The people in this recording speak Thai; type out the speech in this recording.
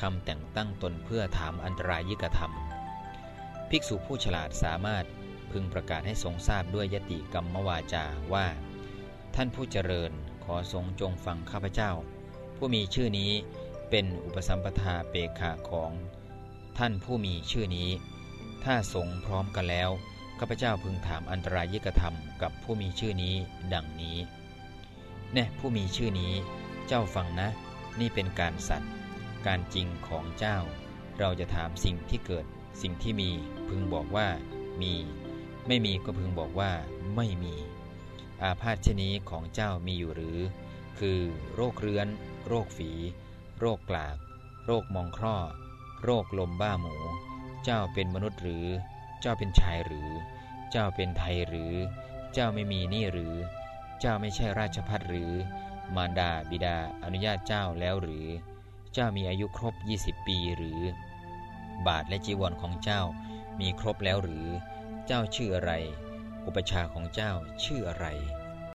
คำแต่งตั้งตนเพื่อถามอันตรายิกธรรม ภิกษุผู้ฉลาดสามารถพึงประกาศให้ทรงทราบด้วยยติกรรมวาจาว่า ท่านผู้เจริญขอทรงจงฟังข้าพเจ้า ผู้มีชื่อนี้เป็นอุปสัมปทาเปกขาของ ท่านผู้มีชื่อนี้ ถ้าสงพร้อมกันแล้วข้าพเจ้าพึงถามอันตรายิกธรรมกับผู้มีชื่อนี้ดังนี้แน่ผู้มีชื่อนี้ เจ้าฟังนะ นี่เป็นการสัตว์ การจริงของเจ้า เราจะถามสิ่งที่เกิด สิ่งที่มี พึงบอกว่ามี ไม่มีก็พึงบอกว่าไม่มี อาพาธชนี้ของเจ้ามีอยู่หรือ คือ โรคเรื้อน โรคฝี โรคกลาก โรคมองคร่อ โรคลมบ้าหมู เจ้าเป็นมนุษย์หรือ เจ้าเป็นชายหรือ เจ้าเป็นไทยหรือ เจ้าไม่มีนี่หรือ เจ้าไม่ใช่ราชพัฒหรือ มารดาบิดาอนุญาตเจ้าแล้วหรือ เจ้ามีอายุครบ 20 ปีหรือ บาทและจีวรของเจ้ามีครบแล้วหรือ เจ้าชื่ออะไร อุปชาของเจ้าชื่ออะไร